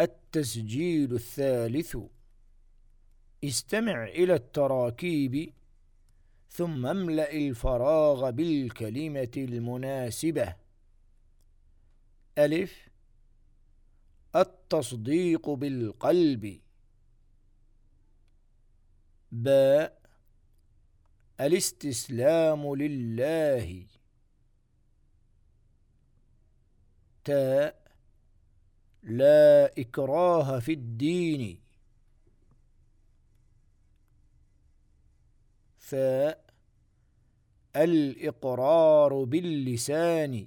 التسجيل الثالث. استمع إلى التراكيب ثم املأ الفراغ بالكلمة المناسبة. ألف. التصديق بالقلب. باء. الاستسلام لله. تاء. لا إكراه في الدين. ثاء الإقرار باللسان.